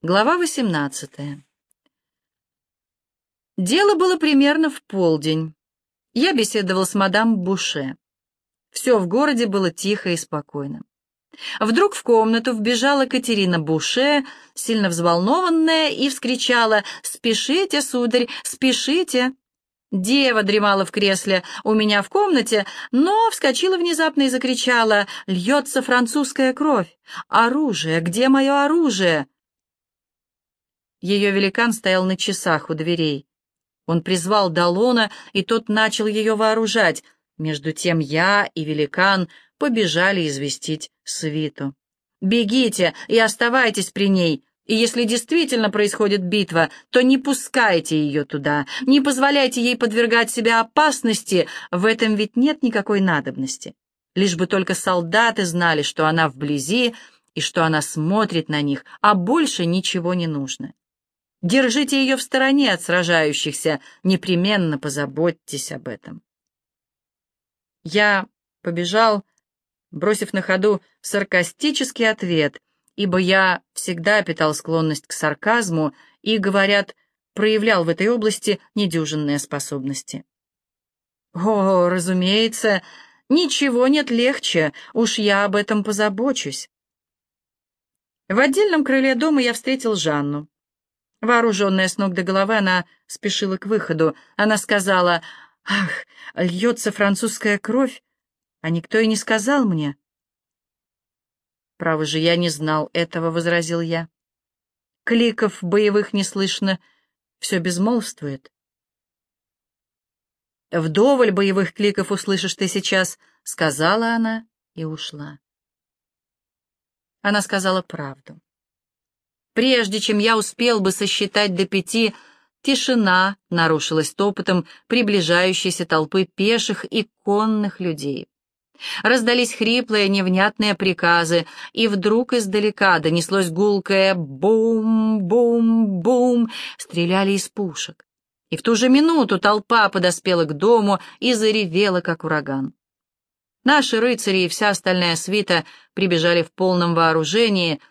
Глава 18. Дело было примерно в полдень. Я беседовал с мадам Буше. Все в городе было тихо и спокойно. Вдруг в комнату вбежала Катерина Буше, сильно взволнованная, и вскричала «Спешите, сударь, спешите!» Дева дремала в кресле у меня в комнате, но вскочила внезапно и закричала «Льется французская кровь! Оружие! Где мое оружие?» Ее великан стоял на часах у дверей. Он призвал Далона, и тот начал ее вооружать. Между тем я и великан побежали известить свиту. «Бегите и оставайтесь при ней, и если действительно происходит битва, то не пускайте ее туда, не позволяйте ей подвергать себя опасности, в этом ведь нет никакой надобности. Лишь бы только солдаты знали, что она вблизи и что она смотрит на них, а больше ничего не нужно. Держите ее в стороне от сражающихся, непременно позаботьтесь об этом. Я побежал, бросив на ходу саркастический ответ, ибо я всегда питал склонность к сарказму и, говорят, проявлял в этой области недюжинные способности. О, разумеется, ничего нет легче, уж я об этом позабочусь. В отдельном крыле дома я встретил Жанну. Вооруженная с ног до головы, она спешила к выходу. Она сказала, «Ах, льется французская кровь, а никто и не сказал мне». «Право же, я не знал этого», — возразил я. «Кликов боевых не слышно, все безмолвствует». «Вдоволь боевых кликов услышишь ты сейчас», — сказала она и ушла. Она сказала правду. Прежде чем я успел бы сосчитать до пяти, тишина нарушилась топотом приближающейся толпы пеших и конных людей. Раздались хриплые, невнятные приказы, и вдруг издалека донеслось гулкое «бум-бум-бум», стреляли из пушек. И в ту же минуту толпа подоспела к дому и заревела, как ураган. Наши рыцари и вся остальная свита прибежали в полном вооружении —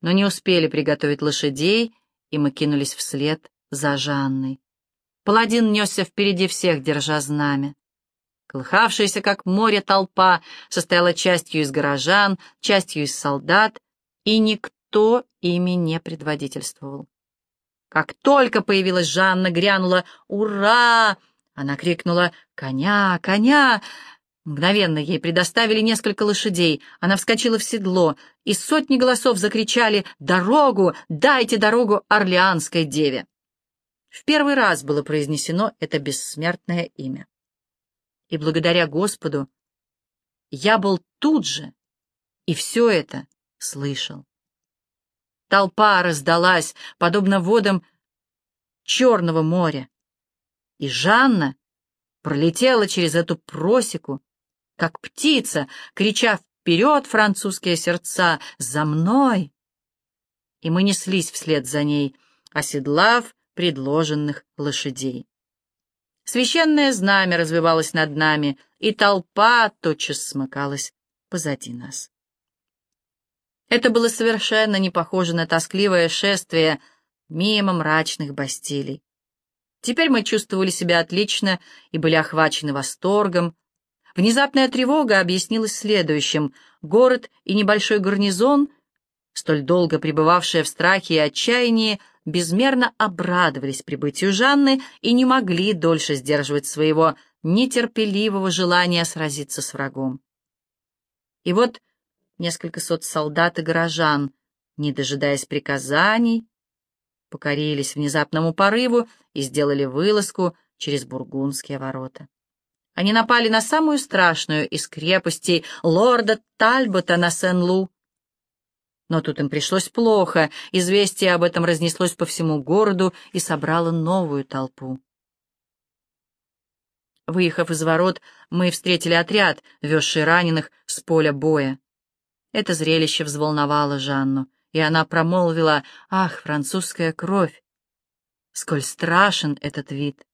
но не успели приготовить лошадей, и мы кинулись вслед за Жанной. Паладин несся впереди всех, держа знамя. Колыхавшаяся, как море, толпа состояла частью из горожан, частью из солдат, и никто ими не предводительствовал. Как только появилась Жанна, грянула «Ура!» Она крикнула «Коня! Коня!» Мгновенно ей предоставили несколько лошадей. Она вскочила в седло, и сотни голосов закричали «Дорогу! Дайте дорогу Орлеанской деве!» В первый раз было произнесено это бессмертное имя. И благодаря Господу я был тут же и все это слышал. Толпа раздалась, подобно водам Черного моря, и Жанна пролетела через эту просеку, как птица, крича «Вперед, французские сердца! За мной!» И мы неслись вслед за ней, оседлав предложенных лошадей. Священное знамя развивалось над нами, и толпа тотчас смыкалась позади нас. Это было совершенно не похоже на тоскливое шествие мимо мрачных бастилий. Теперь мы чувствовали себя отлично и были охвачены восторгом, Внезапная тревога объяснилась следующим. Город и небольшой гарнизон, столь долго пребывавшие в страхе и отчаянии, безмерно обрадовались прибытию Жанны и не могли дольше сдерживать своего нетерпеливого желания сразиться с врагом. И вот несколько сот солдат и горожан, не дожидаясь приказаний, покорились внезапному порыву и сделали вылазку через бургундские ворота. Они напали на самую страшную из крепостей лорда Тальбота на Сен-Лу. Но тут им пришлось плохо, известие об этом разнеслось по всему городу и собрало новую толпу. Выехав из ворот, мы встретили отряд, везший раненых с поля боя. Это зрелище взволновало Жанну, и она промолвила «Ах, французская кровь! Сколь страшен этот вид!»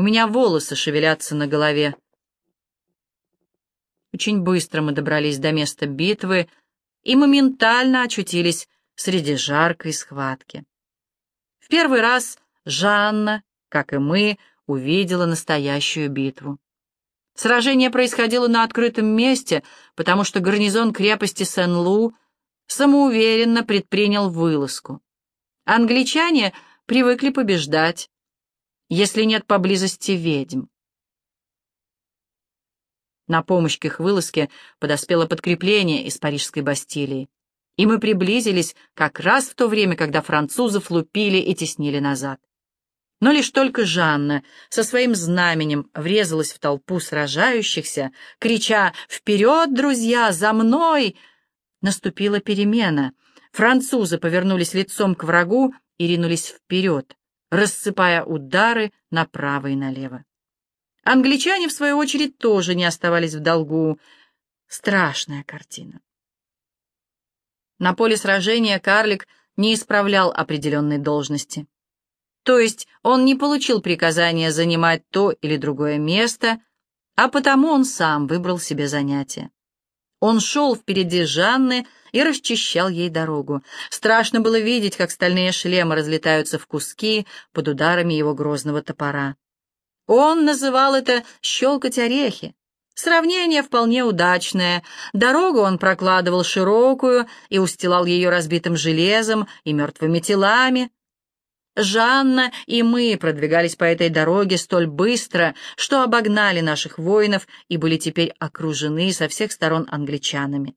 У меня волосы шевелятся на голове. Очень быстро мы добрались до места битвы и моментально очутились среди жаркой схватки. В первый раз Жанна, как и мы, увидела настоящую битву. Сражение происходило на открытом месте, потому что гарнизон крепости Сен-Лу самоуверенно предпринял вылазку. Англичане привыкли побеждать, если нет поблизости ведьм. На помощь к их вылазке подоспело подкрепление из Парижской Бастилии, и мы приблизились как раз в то время, когда французов лупили и теснили назад. Но лишь только Жанна со своим знаменем врезалась в толпу сражающихся, крича «Вперед, друзья, за мной!» Наступила перемена. Французы повернулись лицом к врагу и ринулись вперед, рассыпая удары направо и налево. Англичане, в свою очередь, тоже не оставались в долгу. Страшная картина. На поле сражения карлик не исправлял определенной должности. То есть он не получил приказания занимать то или другое место, а потому он сам выбрал себе занятие. Он шел впереди Жанны и расчищал ей дорогу. Страшно было видеть, как стальные шлемы разлетаются в куски под ударами его грозного топора. Он называл это «щелкать орехи». Сравнение вполне удачное. Дорогу он прокладывал широкую и устилал ее разбитым железом и мертвыми телами. Жанна и мы продвигались по этой дороге столь быстро, что обогнали наших воинов и были теперь окружены со всех сторон англичанами.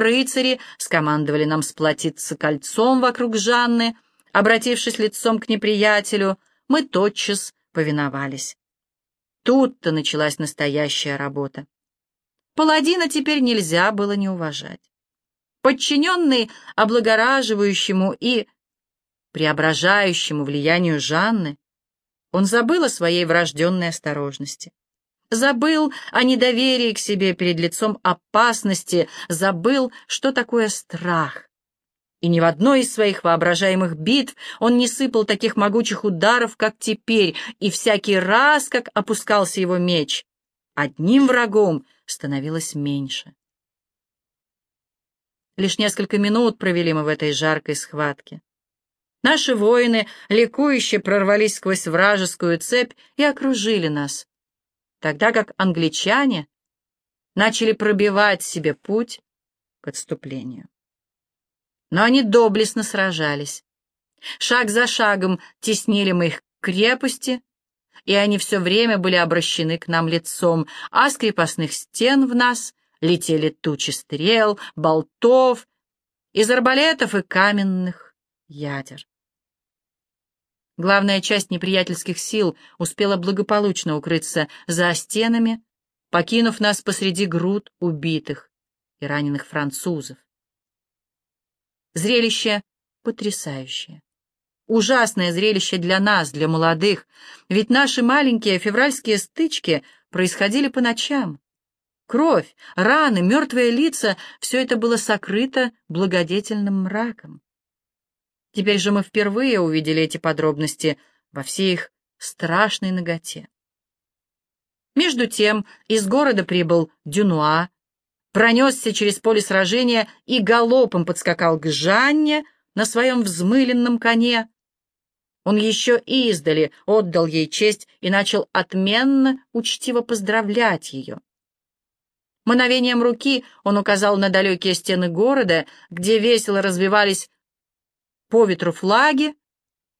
Рыцари скомандовали нам сплотиться кольцом вокруг Жанны. Обратившись лицом к неприятелю, мы тотчас повиновались. Тут-то началась настоящая работа. Паладина теперь нельзя было не уважать. Подчиненный облагораживающему и преображающему влиянию Жанны, он забыл о своей врожденной осторожности. Забыл о недоверии к себе перед лицом опасности, забыл, что такое страх. И ни в одной из своих воображаемых битв он не сыпал таких могучих ударов, как теперь, и всякий раз, как опускался его меч, одним врагом становилось меньше. Лишь несколько минут провели мы в этой жаркой схватке. Наши воины ликующе прорвались сквозь вражескую цепь и окружили нас, тогда как англичане начали пробивать себе путь к отступлению но они доблестно сражались. Шаг за шагом теснили мы их к крепости, и они все время были обращены к нам лицом, а с крепостных стен в нас летели тучи стрел, болтов, из арбалетов и каменных ядер. Главная часть неприятельских сил успела благополучно укрыться за стенами, покинув нас посреди груд убитых и раненых французов. Зрелище потрясающее. Ужасное зрелище для нас, для молодых, ведь наши маленькие февральские стычки происходили по ночам. Кровь, раны, мертвые лица — все это было сокрыто благодетельным мраком. Теперь же мы впервые увидели эти подробности во всей их страшной ноготе. Между тем из города прибыл Дюнуа, пронесся через поле сражения и галопом подскакал к Жанне на своем взмыленном коне. Он еще издали отдал ей честь и начал отменно, учтиво поздравлять ее. Мановением руки он указал на далекие стены города, где весело развивались по ветру флаги,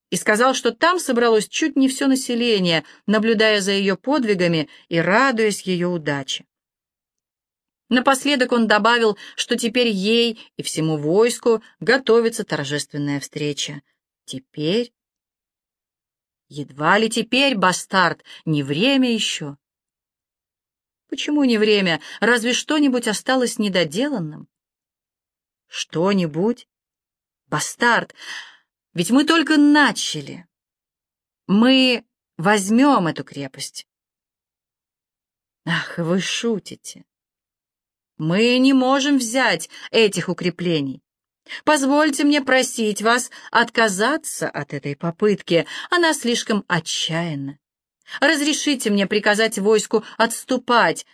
и сказал, что там собралось чуть не все население, наблюдая за ее подвигами и радуясь ее удаче. Напоследок он добавил, что теперь ей и всему войску готовится торжественная встреча. Теперь? Едва ли теперь, бастард, не время еще. Почему не время? Разве что-нибудь осталось недоделанным? Что-нибудь? Бастард, ведь мы только начали. Мы возьмем эту крепость. Ах, вы шутите. Мы не можем взять этих укреплений. Позвольте мне просить вас отказаться от этой попытки, она слишком отчаянна. Разрешите мне приказать войску отступать.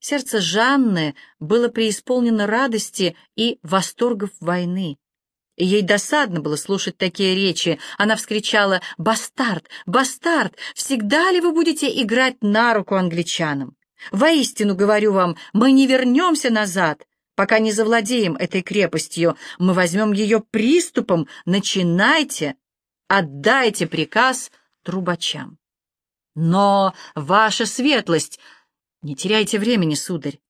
Сердце Жанны было преисполнено радости и восторгов войны. Ей досадно было слушать такие речи. Она вскричала «Бастард! Бастард! Всегда ли вы будете играть на руку англичанам? Воистину, говорю вам, мы не вернемся назад, пока не завладеем этой крепостью. Мы возьмем ее приступом. Начинайте! Отдайте приказ трубачам». «Но, ваша светлость!» Не теряйте времени, сударь.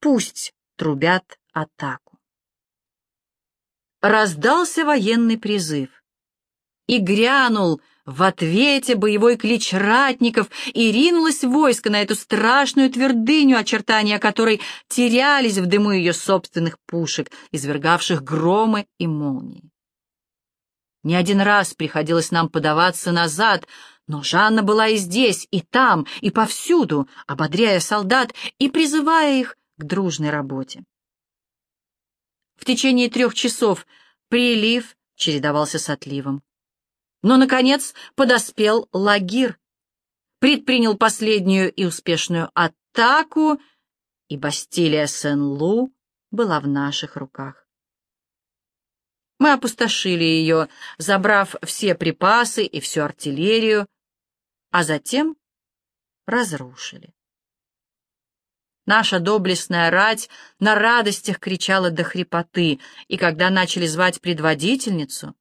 Пусть трубят атаку. Раздался военный призыв. И грянул в ответе боевой клич ратников, и ринулось войско на эту страшную твердыню, очертания которой терялись в дыму ее собственных пушек, извергавших громы и молнии. Не один раз приходилось нам подаваться назад, но Жанна была и здесь, и там, и повсюду, ободряя солдат и призывая их к дружной работе. В течение трех часов прилив чередовался с отливом. Но, наконец, подоспел Лагир, предпринял последнюю и успешную атаку, и Бастилия Сен-Лу была в наших руках. Мы опустошили ее, забрав все припасы и всю артиллерию, а затем разрушили. Наша доблестная рать на радостях кричала до хрипоты, и когда начали звать предводительницу,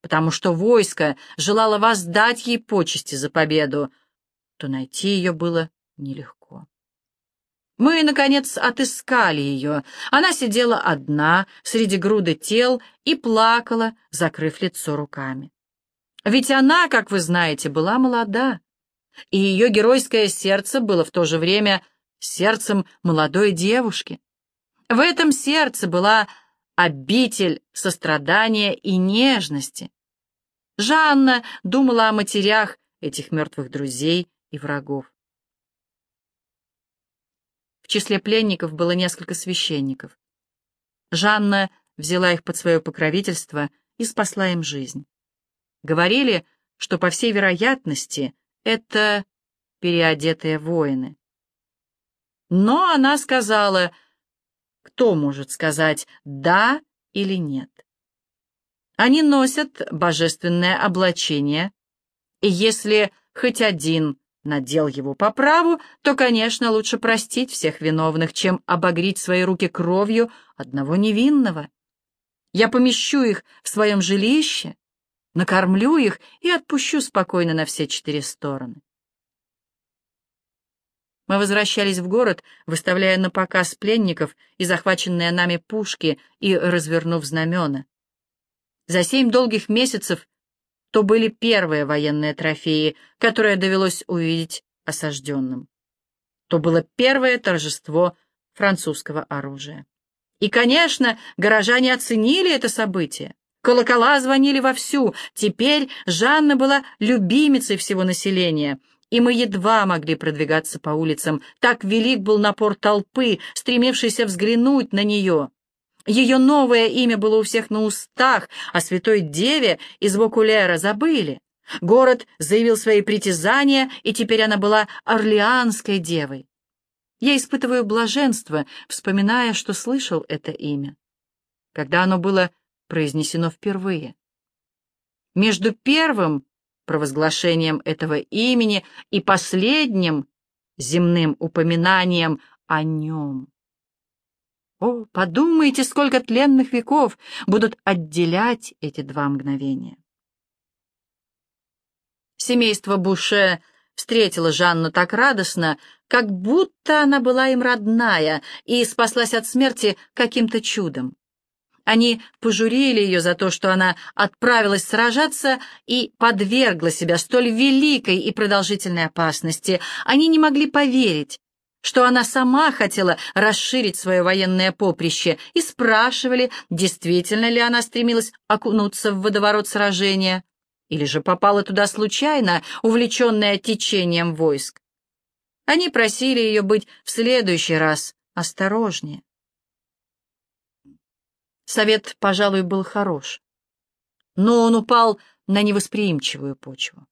потому что войско желало воздать ей почести за победу, то найти ее было нелегко. Мы, наконец, отыскали ее. Она сидела одна среди груды тел и плакала, закрыв лицо руками. Ведь она, как вы знаете, была молода, и ее геройское сердце было в то же время сердцем молодой девушки. В этом сердце была обитель сострадания и нежности. Жанна думала о матерях этих мертвых друзей и врагов. В числе пленников было несколько священников. Жанна взяла их под свое покровительство и спасла им жизнь. Говорили, что, по всей вероятности, это переодетые воины. Но она сказала, кто может сказать «да» или «нет». Они носят божественное облачение, и если хоть один надел его по праву, то, конечно, лучше простить всех виновных, чем обогреть свои руки кровью одного невинного. Я помещу их в своем жилище, накормлю их и отпущу спокойно на все четыре стороны. Мы возвращались в город, выставляя на показ пленников и захваченные нами пушки и развернув знамена. За семь долгих месяцев то были первые военные трофеи, которые довелось увидеть осажденным. То было первое торжество французского оружия. И, конечно, горожане оценили это событие. Колокола звонили вовсю. Теперь Жанна была любимицей всего населения, и мы едва могли продвигаться по улицам. Так велик был напор толпы, стремившейся взглянуть на нее. Ее новое имя было у всех на устах, а святой деве из Вокулера забыли. Город заявил свои притязания, и теперь она была орлеанской девой. Я испытываю блаженство, вспоминая, что слышал это имя. Когда оно было произнесено впервые. Между первым провозглашением этого имени и последним земным упоминанием о нем. О, подумайте, сколько тленных веков будут отделять эти два мгновения. Семейство Буше встретило Жанну так радостно, как будто она была им родная и спаслась от смерти каким-то чудом. Они пожурили ее за то, что она отправилась сражаться и подвергла себя столь великой и продолжительной опасности. Они не могли поверить, что она сама хотела расширить свое военное поприще, и спрашивали, действительно ли она стремилась окунуться в водоворот сражения, или же попала туда случайно, увлеченная течением войск. Они просили ее быть в следующий раз осторожнее. Совет, пожалуй, был хорош, но он упал на невосприимчивую почву.